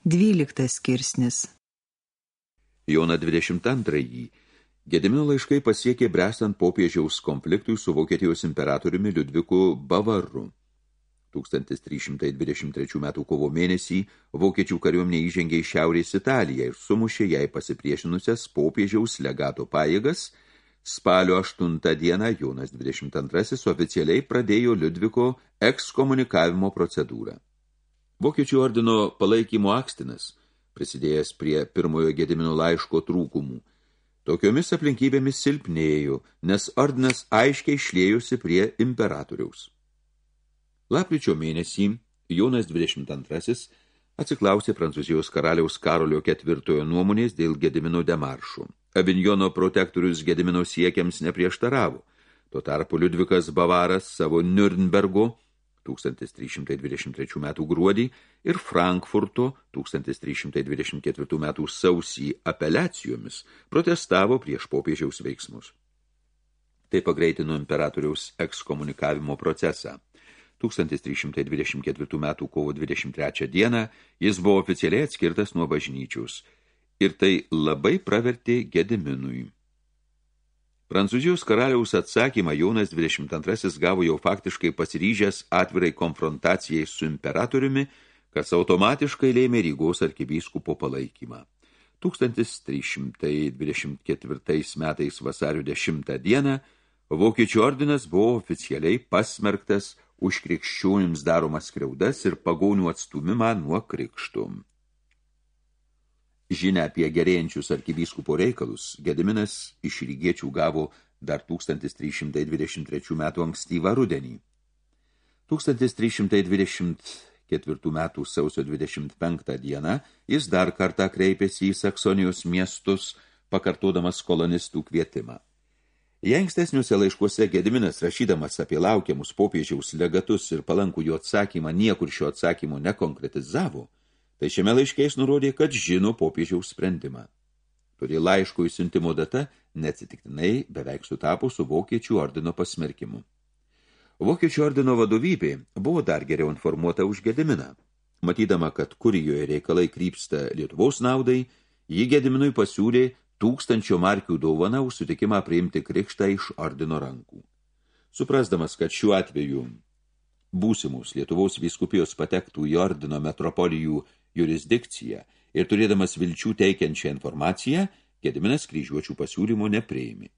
Dvyliktas skirsnis Joną 22-ąjį Gedimino laiškai pasiekė brestant popiežiaus konfliktui su Vokietijos imperatoriumi Liudviku Bavaru. 1323 m. kovo mėnesį vokiečių kariuomenė įžengė į Šiaurės Italiją ir sumušė jai pasipriešinusias popiežiaus legato pajėgas. Spalio 8 dieną Jonas 22 oficialiai pradėjo Liudviko ekskomunikavimo procedūrą. Vokiečių ordino palaikymo akstinas, prisidėjęs prie pirmojo Gedimino laiško trūkumų. Tokiomis aplinkybėmis silpnėjo, nes ordinas aiškiai šlėjusi prie imperatoriaus. Lapkričio mėnesį Jonas 22 atsiklausė Prancūzijos karaliaus Karolio ketvirtojo nuomonės dėl Gedimino demaršų. Avinjono protektorius Gedimino siekiams neprieštaravo. Tuo tarpu Liudvikas Bavaras savo Nürnbergo 1323 metų gruodį ir Frankfurto 1324 metų sausį apeliacijomis protestavo prieš popiežiaus veiksmus. Tai pagreitino imperatoriaus ekskomunikavimo procesą. 1324 metų kovo 23 dieną jis buvo oficialiai atskirtas nuo bažnyčiaus ir tai labai pravertė Gediminui. Prancūzijos karaliaus atsakymą Jonas 22 gavo jau faktiškai pasiryžęs atvirai konfrontacijai su imperatoriumi, kas automatiškai lėmė Rygos arkivyskupo palaikymą. 1324 metais vasario 10 dieną Vokiečių ordinas buvo oficialiai pasmerktas už krikščionims daromas skriaudas ir pagonių atstumimą nuo krikštų. Žinia apie gerėjančius arkivyskupo reikalus Gediminas iš rygiečių gavo dar 1323 metų ankstyvą rudenį. 1324 metų sausio 25 dieną jis dar kartą kreipėsi į Saksonijos miestus, pakartodamas kolonistų kvietimą. Jei ankstesniuose laiškuose Gediminas rašydamas apie laukiamus popiežiaus legatus ir palankų jo atsakymą niekur šio atsakymo nekonkretizavo, tai šiame laiške jis nurodė, kad žino popiežiaus sprendimą. Todėl laiško įsiuntimo data neatsitiktinai beveik sutapo su Vokiečių ordino pasmerkimu. Vokiečių ordino vadovybė buvo dar geriau informuota už Gediminą. Matydama, kad kurijoje reikalai krypsta Lietuvos naudai, jį Gediminui pasiūlė tūkstančio markių dovaną už sutikimą priimti krikštą iš ordino rankų. Suprasdamas, kad šiuo atveju būsimus Lietuvos vyskupijos patektų į ordino metropolijų jurisdikciją ir turėdamas vilčių teikiančią informaciją, Gediminas kryžiuočių pasiūlymo nepriėmė.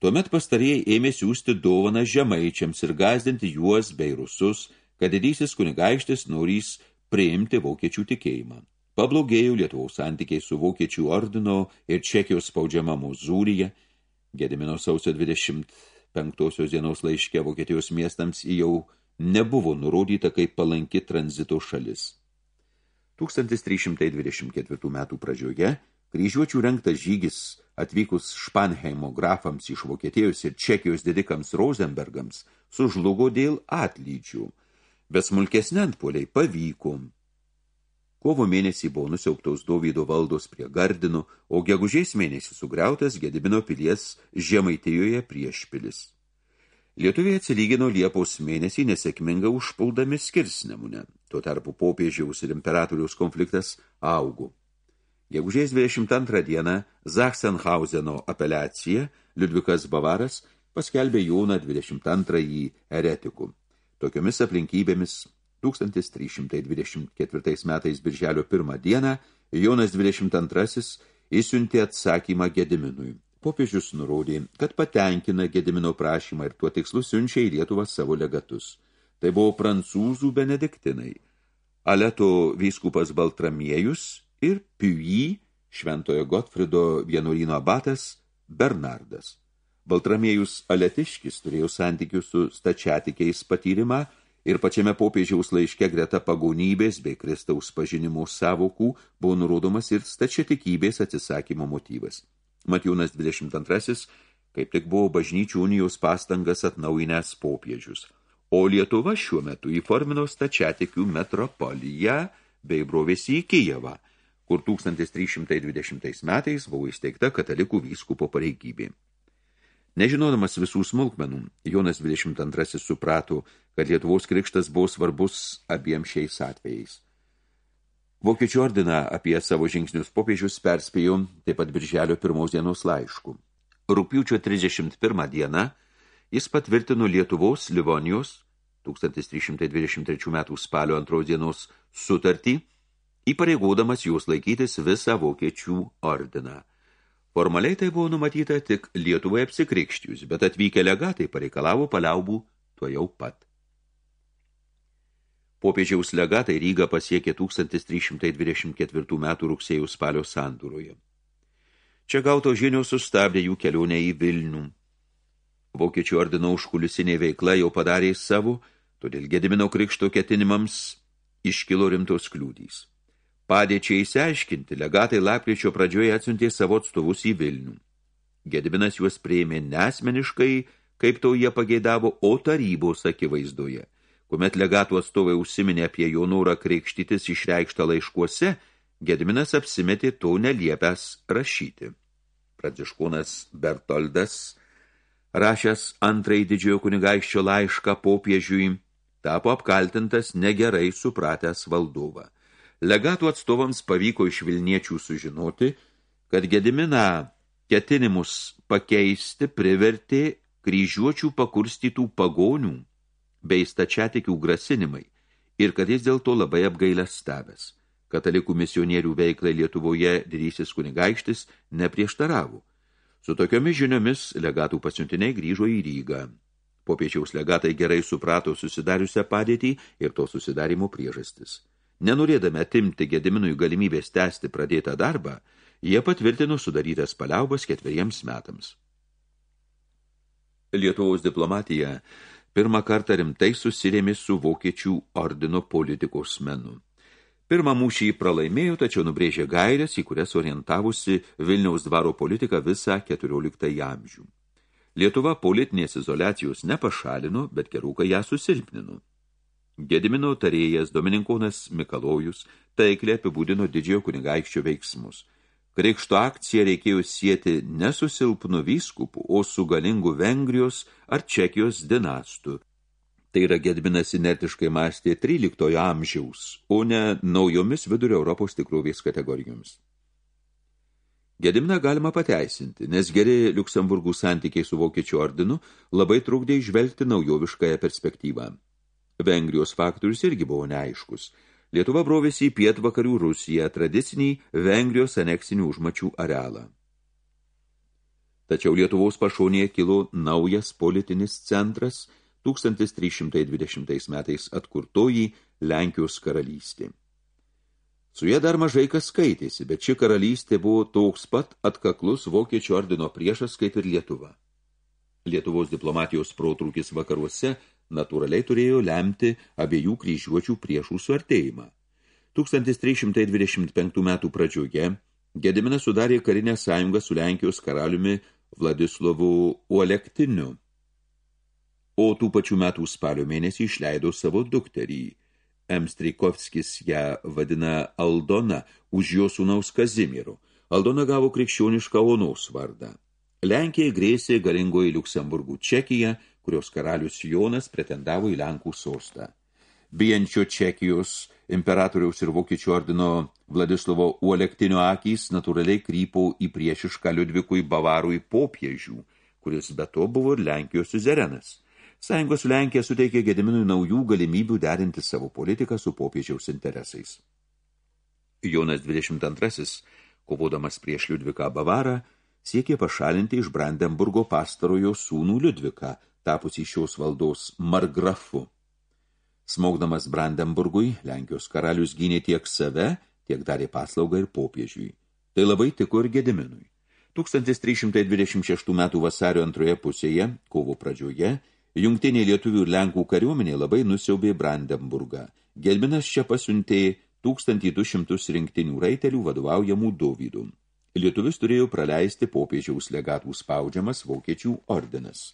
Tuomet pastarėjai ėmė siūsti dovaną žemaičiams ir gazdinti juos bei rusus, kad didysis kunigaištis norys priimti vokiečių tikėjimą. Pablogėjo Lietuvos santykiai su vokiečių ordino ir Čekijos spaudžiama Muzūrija. Gedimino sausio 25 dienos laiške Vokietijos miestams jau nebuvo nurodyta kaip palanki tranzito šalis. 1324 metų pradžioje kryžiuočių rengtas žygis atvykus Španheimo grafams iš Vokietijos ir Čekijos didikams Rosenbergams sužlugo dėl atlydžių, bet smulkesni antpoliai pavyko. Kovo mėnesį buvo nusiauktos Dovydo valdos prie Gardino, o gegužės mėnesį sugriautas Gedimino pilies Žemaitijoje priešpilis. Lietuviai atsilygino Liepos mėnesį nesėkmingą užpuldami skirsnemunę. Tuo tarpu popiežiaus ir imperatoriaus konfliktas augo. Gegužės 22 dieną Zachsenhauseno apeliacija Liudvikas Bavaras paskelbė Joną 22 eretiku. Tokiomis aplinkybėmis 1324 metais birželio 1 dieną Jonas 22 įsiuntė atsakymą Gediminui. Popiežius nurodė, kad patenkina Gedimino prašymą ir tuo tikslu siunčia į Lietuvą savo legatus. Tai buvo prancūzų benediktinai, Aleto vyskupas Baltramiejus ir Puyi, šventojo Gotfrido vienuolino abatas Bernardas. Baltramiejus Aletiškis turėjo santykių su stačiatikiais patyrimą ir pačiame popiežiaus laiške greta pagonybės bei Kristaus pažinimo savokų buvo nurodomas ir stačiatikybės atsisakymo motyvas. Matjūnas 22 kaip tik buvo bažnyčių unijos pastangas atnaujinęs popiežius. O Lietuva šiuo metu įformino stačiatikių metropoliją bei brovėsi į Kijevą, kur 1320 metais buvo įsteigta katalikų vyskupo pareigybė. Nežinodamas visų smulkmenų, Jonas 22 suprato, kad Lietuvos krikštas buvo svarbus abiem šiais atvejais. Vokiečių ordiną apie savo žingsnius popiežius perspėjo taip pat birželio pirmos dienos laiškų. Rūpiučio 31 dieną jis patvirtino Lietuvos Livonijos 1323 metų spalio antros dienos sutartį, įpareigodamas jūs laikytis visą vokiečių ordiną. Formaliai tai buvo numatyta tik Lietuvai apsikrikštijus, bet atvykę legatai pareikalavo paliaubų tuo jau pat. Popiežiaus legatai Rygą pasiekė 1324 metų rugsėjo spalio sandūroje. Čia gauto žinios sustabdė jų kelionę į Vilnių. Vokiečių ordino užkulisinė veikla jau padarė savo, todėl Gedimino krikšto ketinimams iškilo rimtos kliūdys. Padėčiai įsiaiškinti, legatai lapkričio pradžioje atsiuntė savo atstovus į Vilnių. Gediminas juos prieimė nesmeniškai, kaip to jie pageidavo, o tarybos akivaizdoje. Kuomet legatų atstovai užsiminė apie jo norą kreikštytis išreikštą laiškuose, Gediminas apsimetė to neliepęs rašyti. Pranciškonas Bertoldas, rašęs antrai didžiojo kunigaikščio laišką popiežiui, tapo apkaltintas negerai supratęs valdovą. Legatų atstovams pavyko iš Vilniečių sužinoti, kad Gediminą ketinimus pakeisti privertė kryžiuočių pakurstytų pagonių bei stačiatikių grasinimai ir kad jis dėl to labai apgailęs stabęs. Katalikų misionierių veiklai Lietuvoje didysis kunigaikštis neprieštaravo. Su tokiomis žiniomis legatų pasiuntiniai grįžo į Rygą. Popiečiaus legatai gerai suprato susidariusią padėtį ir to susidarimo priežastis. Nenorėdami atimti Gediminui galimybės tęsti pradėtą darbą, jie patvirtino sudarytas paliaubas ketveriems metams. Lietuvos diplomatija pirmą kartą rimtai susirėmė su vokiečių ordino politikos menu. Pirmą mūšį pralaimėjo, tačiau nubrėžė gairės, į kurias orientavusi Vilniaus dvaro politika visą 14 amžių. Lietuva politinės izoliacijos nepašalino, bet gerukai ją susilpnino. Gedimino tarėjas Domininkonas Mikalojus taiklė apibūdino didžiojo kunigaikščio veiksmus – Krikšto akciją reikėjo sieti ne su silpnu vyskupu, o su galingu Vengrijos ar Čekijos dinastu. Tai yra Gedminas inertiškai mąstė 13 amžiaus, o ne naujomis vidurio Europos tikrovės kategorijomis. Gedimną galima pateisinti, nes geri Liuksemburgų santykiai su Vokiečių ordinu labai trukdė išvelgti naujoviškąją perspektyvą. Vengrijos faktorius irgi buvo neaiškus – Lietuva brovėsi į pietvakarių Rusiją, tradicinį Vengrijos aneksinių užmačių arealą. Tačiau Lietuvos pašonėje kilo naujas politinis centras 1320 metais atkurtoji Lenkijos karalystė. Su jie dar mažai kas skaitėsi, bet ši karalystė buvo toks pat atkaklus vokiečių ordino priešas kaip ir Lietuva. Lietuvos diplomatijos protrūkis vakaruose natūraliai turėjo lemti abiejų kryžiuočių priešų suartėjimą. 1325 metų pradžioje Gediminas sudarė karinę sąjungą su Lenkijos karaliumi Vladislovu Ualektiniu, o tų pačių metų spalio mėnesį išleido savo dukterį. M. Streikovskis ją vadina Aldona už jo sūnaus Kazimiru. Aldona gavo krikščionišką onos vardą. Lenkijai grėsė galingoji Liuksemburgų Čekija – kurios karalius Jonas pretendavo į Lenkų sostą. Bijančio Čekijos imperatoriaus ir vokiečių ordino Vladislovo uolektinio akys natūraliai krypo į priešišką Liudvikui Bavarui popiežių, kuris be to buvo ir Lenkijos suzerenas. Sąjungos Lenkija suteikė Gediminui naujų galimybių derinti savo politiką su popiežiaus interesais. Jonas 22, kovodamas prieš Liudviką Bavarą, siekė pašalinti iš Brandenburgo pastarojo sūnų Liudviką, tapusį šios valdos margrafu. Smogdamas Brandenburgui, Lenkijos karalius gynė tiek save, tiek darė paslaugą ir popiežiui. Tai labai tiko ir Gediminui. 1326 metų vasario antroje pusėje, kovo pradžioje, jungtinė lietuvių ir Lenkų kariuomenė labai nusiaubė Brandenburgą. Gedminas čia pasiuntė 1200 rinktinių raitelių vadovaujamų Dovydų. Lietuvis turėjo praleisti popiežiaus legatų spaudžiamas vokiečių ordinas.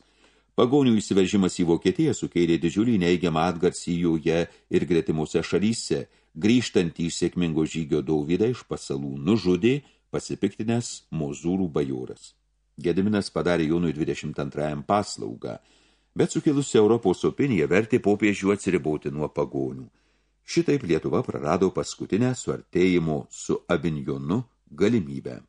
Pagonių įsiveržimas į Vokietiją sukėlė didžiulį neigiamą atgarsį joje ir gretimuose šalyse. Grįžtant į sėkmingo žygio Dauvydą iš pasalų nužudė pasipiktinęs mozūrų bajoras. Gediminas padarė Jonui 22 paslaugą, bet sukilusi Europos opinija vertė popiežių atsiriboti nuo pagonių. Šitaip Lietuva prarado paskutinę suartėjimo su Avignonu galimybę.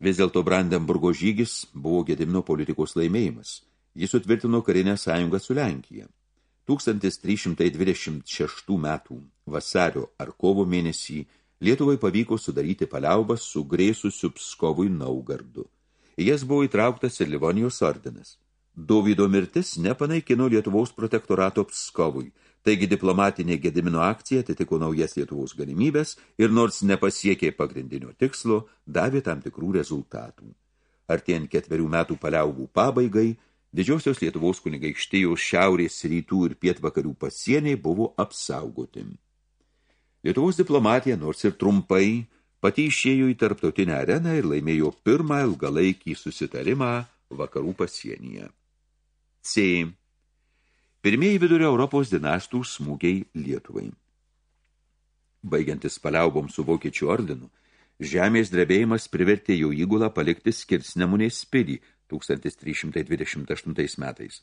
Vis dėlto Brandenburgo žygis buvo Gedimino politikos laimėjimas. Jis sutvirtino karinę sąjungą su Lenkija. 1326 metų vasario ar kovo mėnesį Lietuvai pavyko sudaryti paliaubas su grėsusiu Pskovui Naugardu. Į jas buvo įtrauktas ir Livonijos ordinas. Dovydo mirtis nepanaikino Lietuvos protektorato Pskovui, taigi diplomatinė Gedimino akcija atitiko naujas Lietuvos galimybės ir nors nepasiekė pagrindinio tikslo, davė tam tikrų rezultatų. Artėjant ketverių metų paliaubų pabaigai, didžiosios Lietuvos kunigaikštijos šiaurės rytų ir pietvakarių pasieniai buvo apsaugoti. Lietuvos diplomatija, nors ir trumpai, pati išėjo į tarptautinę areną ir laimėjo pirmą ilgalaikį susitarimą vakarų pasienyje. C. Pirmieji vidurio Europos dinastų smūgiai Lietuvai. Baigiantis paliaubom su vokiečių ordinu, žemės drebėjimas privertė jo įgulą palikti skirsnemunės spilį 1328 metais.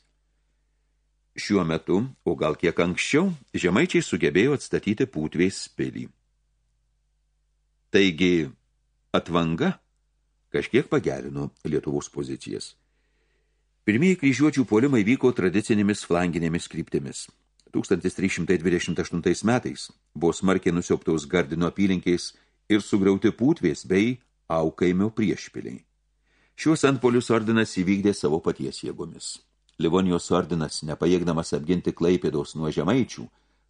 Šiuo metu, o gal kiek anksčiau, žemaičiai sugebėjo atstatyti pūtvės pilį. Taigi, atvanga kažkiek pagerino Lietuvos pozicijas. Pirmieji kryžiuočių polimai vyko tradicinėmis flanginėmis kryptimis. 1328 metais buvo smarkiai nusiauptaus Gardino apylinkiais ir sugriauti pūtvės bei aukaimio priešpiliai. Šiuos antpolius ordinas įvykdė savo paties jėgomis. Livonijos ordinas, nepajėgdamas apginti Klaipėdos nuo žemaičių,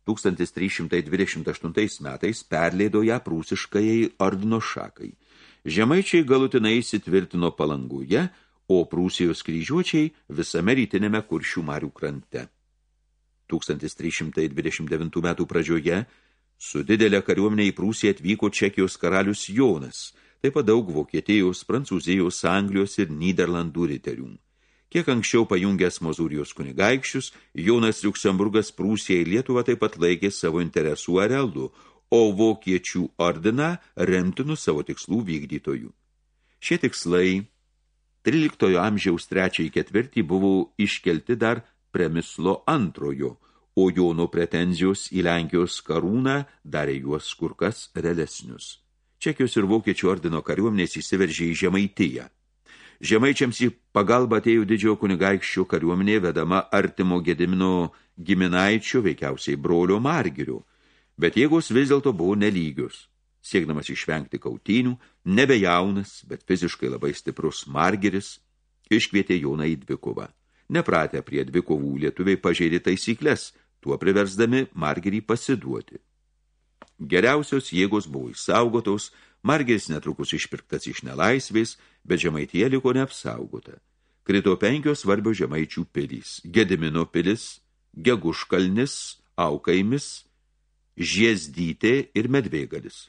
1328 metais perleido ją prūsiškajai ordino šakai. Žemaičiai galutinai įsitvirtino palanguje, o Prūsijos kryžiuočiai visame rytinėme kuršių marių krante. 1329 metų pradžioje su didelė kariuomenė į Prūsiją atvyko Čekijos karalius Jonas, taip pat daug Vokietijos, Prancūzijos, Anglijos ir Nyderlandų riterių. Kiek anksčiau pajungęs Mozūrijos kunigaikščius, Jonas Liuksemburgas Prūsija į Lietuvą taip pat laikė savo interesų arealų, o vokiečių ordiną remtinu savo tikslų vykdytojų. Šie tikslai 13 amžiaus trečiai ketvirtį buvo iškelti dar premislo antrojo, o Jono pretenzijos į Lenkijos karūną darė juos kur kas realesnius. Čekijos ir vokiečių ordino kariuomenės įsiveržė į Žemaitiją. Žemaičiams į pagalbą atėjo didžiojo kunigaikščio kariuomenė vedama artimo Gedimino giminaičio, veikiausiai brolio Margirių, bet jėgos vis dėlto buvo nelygius. Siekdamas išvengti kautynių, nebe jaunas, bet fiziškai labai stiprus Margiris, iškvietė Joną į dvikovą. Nepratę prie dvikovų lietuviai pažeidė taisyklės, tuo priversdami Margirį pasiduoti. Geriausios jėgos buvo įsaugotos, Margeris netrukus išpirktas iš nelaisvės, bet žemaitie liko neapsaugota. Krito penkios svarbios žemaičių pilys – Gedimino pilis, Geguškalnis, Aukaimis, Žiesdytė ir Medvėgalis.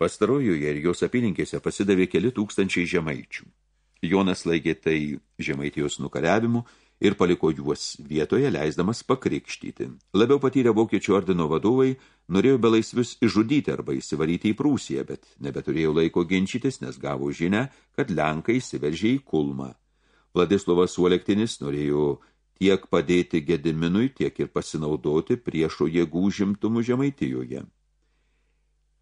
Pastarojoje ir jos apylinkėse pasidavė keli tūkstančiai žemaičių. Jonas laikė tai žemaitijos nukariavimu ir paliko juos vietoje, leisdamas pakrikštyti. Labiau patyrę vokiečių ordino vadovai norėjo belaisvius išžudyti arba įsivaryti į Prūsiją, bet nebeturėjo laiko ginčytis, nes gavo žinę, kad Lenkai įsiveržė į Kulmą. Vladislovas Uolektinis norėjo tiek padėti Gediminui, tiek ir pasinaudoti priešo jėgų žimtumų Žemaitijoje.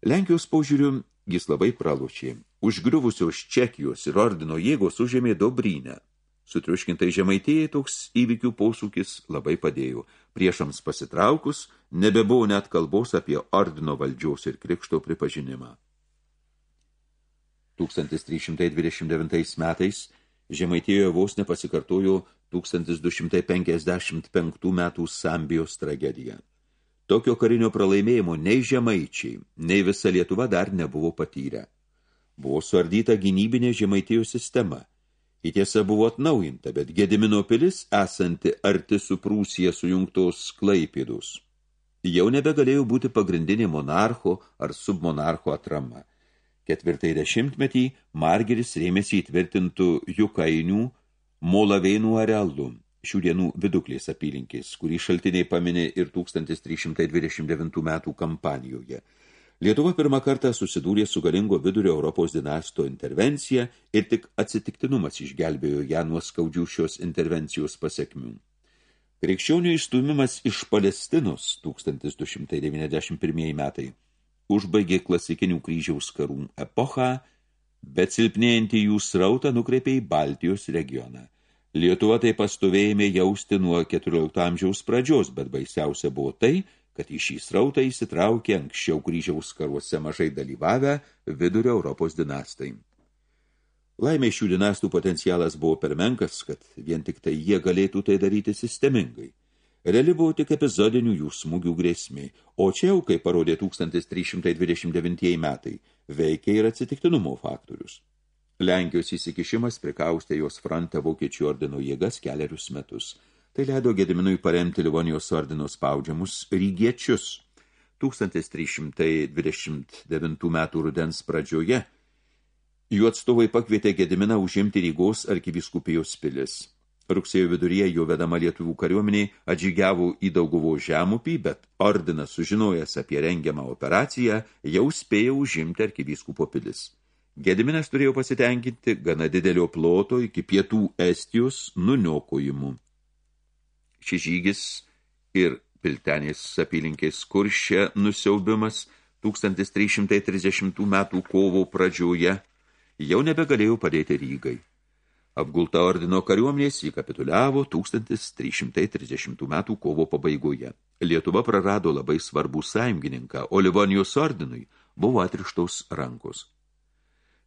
Lenkijos paužiūriu jis labai pralučė. Užgriuvusios Čekijos ir ordino jėgos užėmė Dobrynę. Sutriuškintai žemaitėjai toks įvykių posūkis labai padėjo. Priešams pasitraukus, nebebuvo net kalbos apie ordino valdžiaus ir krikšto pripažinimą. 1329 metais Žemaitijoje vos nepasikartojo 1255 metų Sambijos tragedija. Tokio karinio pralaimėjimo nei žemaičiai, nei visa Lietuva dar nebuvo patyrę. Buvo suardyta gynybinė Žemaitijos sistema – Į tiesa buvo atnaujinta, bet Gedimino pilis, esanti arti su Prūsija sujungtos Klaipėdus, jau nebegalėjo būti pagrindinė monarcho ar submonarcho atrama. Ketvirtai dešimtmetį Margeris rėmėsi įtvirtintų Jukainių Molavėnų arealų, šių dienų viduklės apylinkės, kurį šaltiniai paminė ir 1329 metų kampanijoje – Lietuva pirmą kartą susidūrė su galingo vidurio Europos dinasto intervencija ir tik atsitiktinumas išgelbėjo ją nuo skaudžių šios intervencijos pasiekmių. Krikščionių įstumimas iš Palestinos 1291 metai užbaigė klasikinių kryžiaus karų epochą, bet silpnėjantį jų srautą nukreipė į Baltijos regioną. Lietuva tai pastovėjime jausti nuo 14 amžiaus pradžios, bet baisiausia buvo tai, kad į šį srautą įsitraukė anksčiau kryžiaus karuose mažai dalyvavę vidurio Europos dinastai. Laimė šių dinastų potencialas buvo per menkas, kad vien tik tai jie galėtų tai daryti sistemingai. Reali buvo tik epizodinių jų smūgių grėsmė, o čia jau, kaip parodė 1329 metai, veikia ir atsitiktinumo faktorius. Lenkijos įsikišimas prikaustė jos frontą vokiečių ordino jėgas keliarius metus. Tai leido Gediminui paremti Livonijos ordino spaudžiamus rygiečius. 1329 metų rudens pradžioje – Jų atstovai pakvietė Gediminą užimti Rygos arkiviskupijos pilis. Rugsėjo viduryje jo vedama lietuvų kariuomeniai atžygiavo į Dauguvo žemupį, bet ordinas sužinojęs apie rengiamą operaciją jau spėjo užimti arkivyskupo pilis. Gediminas turėjo pasitenkinti gana didelio ploto iki pietų Estijos nuniokojimu. Šis žygis ir Piltenės apylinkės kuršė nusiaubimas 1330 metų kovo pradžioje jau nebegalėjo padėti Rygai. Apgulta ordino kariuomenės jį kapituliavo 1330 metų kovo pabaigoje. Lietuva prarado labai svarbų sąjungininką, o Livonijos ordinui buvo atrištos rankos.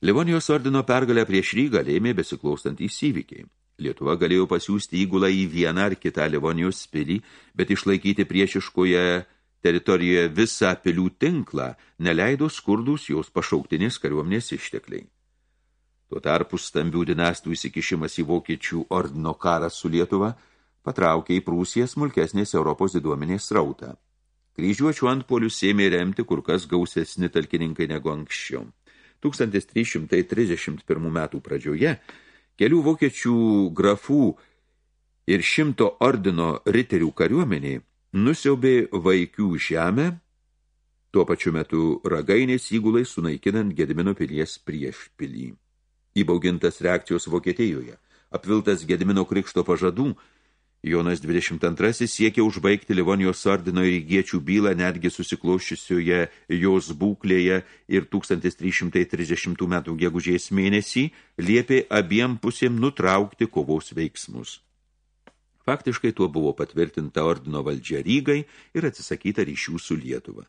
Livonijos ordino pergalę prieš Rygą lėmė besiklaustantys įvykiai. Lietuva galėjo pasiūsti įgulą į vieną ar kitą Livonijos pilį, bet išlaikyti priešiškoje teritorijoje visą pilių tinklą neleido skurdus jos pašauktinės kariuomenės ištekliai. Tuo tarpu stambių dinastų įsikišimas į vokiečių ordino karą su Lietuva patraukė į Prūsiją smulkesnės Europos diduomenės srautą. Kryžiuočių antpolius ėmė remti kur kas gausesni talkininkai negu anksčiau. 1331 metų pradžioje kelių vokiečių grafų ir šimto ordino riterių kariuomeniai nusiaubė vaikių žemę, tuo pačiu metu ragainės įgulai sunaikinant Gedimino pilies prieš pilį įbaugintas reakcijos Vokietijoje. Apviltas Gedimino krikšto pažadų, Jonas 22 siekia užbaigti Livonijos ordino įgiečių bylą netgi susikloščiusioje jos būklėje ir 1330 metų gegužės mėnesį liepė abiem pusėm nutraukti kovos veiksmus. Faktiškai tuo buvo patvirtinta ordino valdžia Rygai ir atsisakyta ryšių su Lietuva.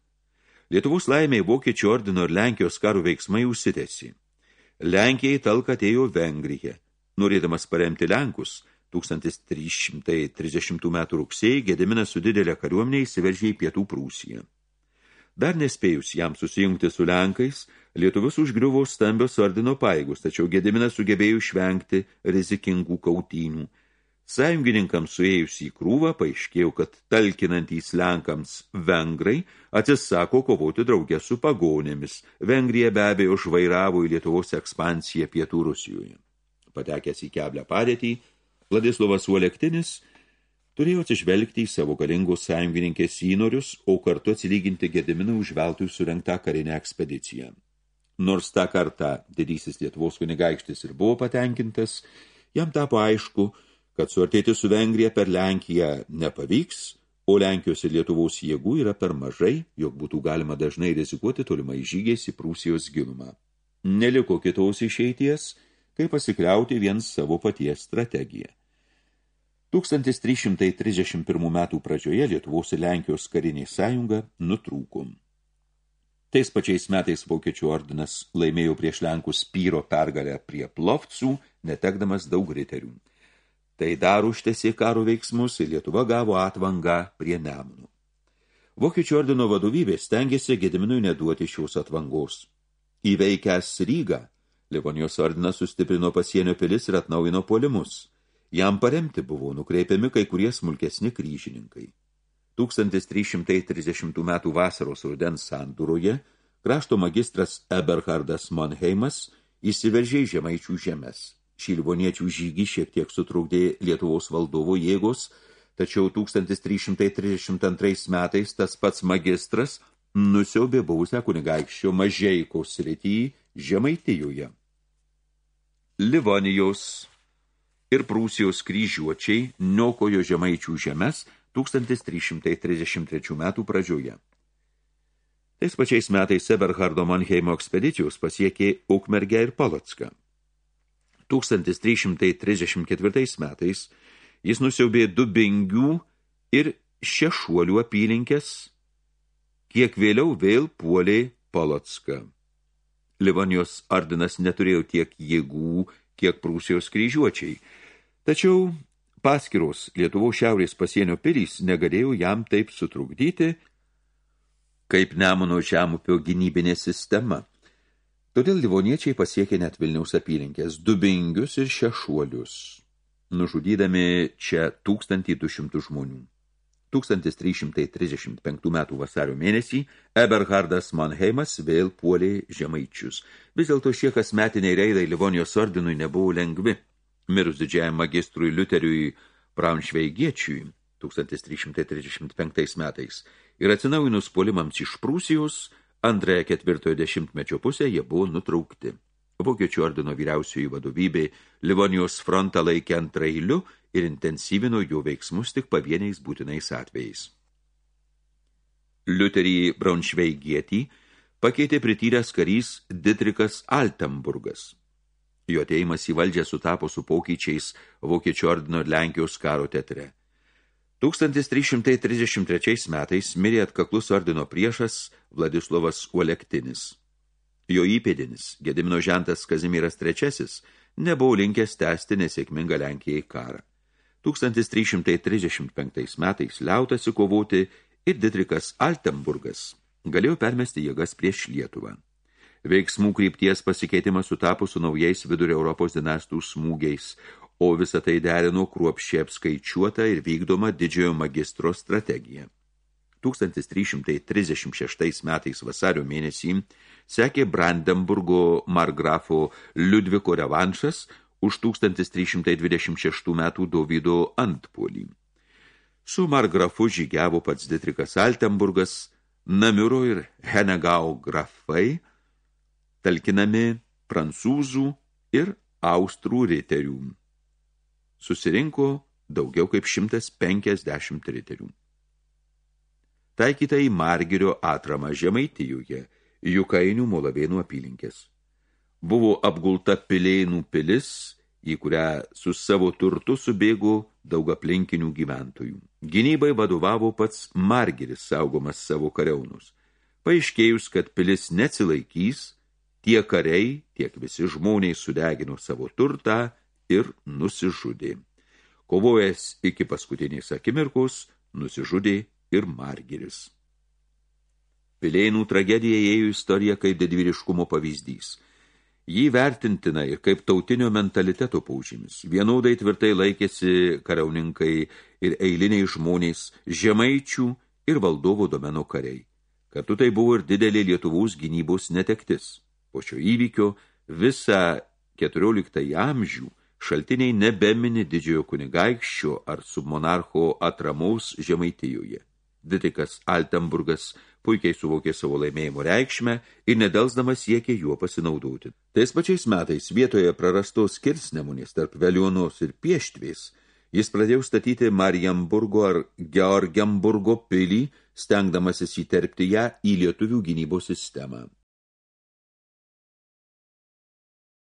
Lietuvos laimė Vokiečių ordino ir Lenkijos karų veiksmai užsitėsi. Lenkijai talka atėjo Vengrija. Norėdamas paremti Lenkus, 1330 metų rugsėjai Gediminas su didelė kariuomenė įsiveržė į pietų Prūsiją. Dar nespėjus jam susijungti su Lenkais, Lietuvos užgriuvo stambios ordino paėgus, tačiau Gediminas sugebėjo išvengti rizikingų kautynių – Sąjungininkams suėjus į krūvą paaiškėjo, kad talkinantys Lenkams vengrai atsisako kovoti draugę su pagonėmis. Vengrija be abejo žvairavo į Lietuvos ekspansiją pietų Rusijoje. Patekęs į keblę padėtį, Vladislovas Uolektinis turėjo atsižvelgti į savo galingos sąjungininkės įnorius, o kartu atsilyginti Gediminą užveltui surenktą karinę ekspediciją. Nors tą kartą didysis Lietuvos kunigaikštis ir buvo patenkintas, jam tapo aišku, kad suartėti su Vengrija per Lenkiją nepavyks, o Lenkijos ir Lietuvos jėgų yra per mažai, jog būtų galima dažnai rizikuoti tolimai žygiais į Prūsijos gilumą. Neliko kitos išeities, kaip pasikliauti vien savo paties strategiją. 1331 metų pradžioje Lietuvos ir Lenkijos karinė sąjunga nutrūko. Tais pačiais metais Vokiečių ordinas laimėjo prieš Lenkus Pyro pergalę prie Plovcų, netekdamas daug riterių. Tai dar užtesė karo veiksmus ir Lietuva gavo atvangą prie Nemunų. Vokiečių ordino vadovybė stengiasi Gediminui neduoti šios atvangos. Įveikęs Rygą, Livonijos ordinas sustiprino pasienio pilis ir atnaujino polimus. Jam paremti buvo nukreipiami kai kurie smulkesni kryžininkai. 1330 metų vasaros rudens sandūroje krašto magistras Eberhardas Monheimas įsiveržė į žemaičių žemės. Šį livoniečių žygį šiek tiek sutrukdė Lietuvos valdovo jėgos, tačiau 1332 metais tas pats magistras nusiaubė buvusią kunigaikščio Mažeikos srity Žemaitijoje. Livonijos ir Prūsijos kryžiuočiai niokojo žemaičių žemes 1333 metų pradžioje. Tais pačiais metais Eberhardo Manheimo ekspedicijos pasiekė Ukmergę ir Polocką. 1334 metais jis nusiaubė Dubingių ir Šešuolių apylinkės, kiek vėliau vėl puolė Polocką. Livonijos ordinas neturėjo tiek jėgų, kiek Prūsijos kryžiuočiai. Tačiau paskiros Lietuvos šiaurės pasienio pilys negalėjo jam taip sutrukdyti, kaip Nemuno žemupio gynybinė sistema. Todėl livoniečiai pasiekė net Vilniaus apylinkės dubingius ir šešuolius, nužudydami čia 1200 žmonių. 1335 metų vasario mėnesį Eberhardas Manheimas vėl puolė žemaičius. Vis dėlto šie kasmetiniai reidai Livonijos ordinui nebuvo lengvi. Mirus didžiajam magistrui Liuteriui Braunšveigiečiui 1335 metais ir atsinaujinus puolimams iš Prūsijos, antrąją ketvirtojo dešimtmečio pusę jie buvo nutraukti. Vokiečių ordino vyriausioji vadovybė Livonijos frontą laikė antrailiu ir intensyvino jo veiksmus tik pavieniais būtinais atvejais. Liuterį Braunšveigietį pakeitė prityręs karys Ditrikas Altenburgas. Jo ateimas į valdžią sutapo su pokyčiais Vokiečių ordino ir Lenkijos karo teatre. 1333 metais mirė atkaklus ordino priešas Vladislovas Uolektinis. Jo įpėdinis, Gedimino žentas Kazimiras III, nebuvo linkęs tęsti nesėkmingą Lenkijai karą. 1335 metais liautasi kovoti ir Ditrikas Altenburgas galėjo permesti jėgas prieš Lietuvą. Veiksmų krypties pasikeitimas sutapo su naujais vidurio Europos dinastų smūgiais, o visą tai derino kruopščiai apskaičiuota ir vykdoma didžiojo magistro strategija. 1336 metais vasario mėnesį sekė Brandenburgo margrafo Liudviko revanšas už 1326 metų Dovydo antpuolį. Su margrafu žygiavo pats Ditrikas Altenburgas, Namiuro ir Henegau grafai, talkinami prancūzų ir austrų riterių. Susirinko daugiau kaip 150 riterių. Taikyta į Margirio atramą Žemaitijoje, Jukainių Molavėnų apylinkės buvo apgulta Pilėnų pilis, į kurią su savo turtu subėgo daug aplinkinių gyventojų. Gynybai vadovavo pats Margeris saugomas savo kariaunus. Paaiškėjus, kad pilis neatsilaikys, tiek kariai, tiek visi žmonės sudegino savo turtą ir nusižudė. Kovojęs iki paskutinės akimirkos, nusižudė ir Margeris. Pilėnų tragedija ėjo istorija kaip didvyriškumo pavyzdys – Jį vertintina ir kaip tautinio mentaliteto paužymis. Vienodai tvirtai laikėsi kariauninkai ir eiliniai žmonės, žemaičių ir valdovo domeno kariai. Kartu tai buvo ir didelė Lietuvos gynybos netektis. Po šio įvykio visą 14 amžių šaltiniai nebemini didžiojo kunigaikščio ar submonarcho atramaus Žemaitijoje. Didikas Altenburgas puikiai suvokė savo laimėjimo reikšmę ir nedelsdamas siekė juo pasinaudoti. Tais pačiais metais vietoje prarastos kirsnemunės tarp Velionos ir Pieštvės jis pradėjo statyti Mariamburgo ar Georgiamburgo pilį, stengdamasis įterpti ją į lietuvių gynybos sistemą.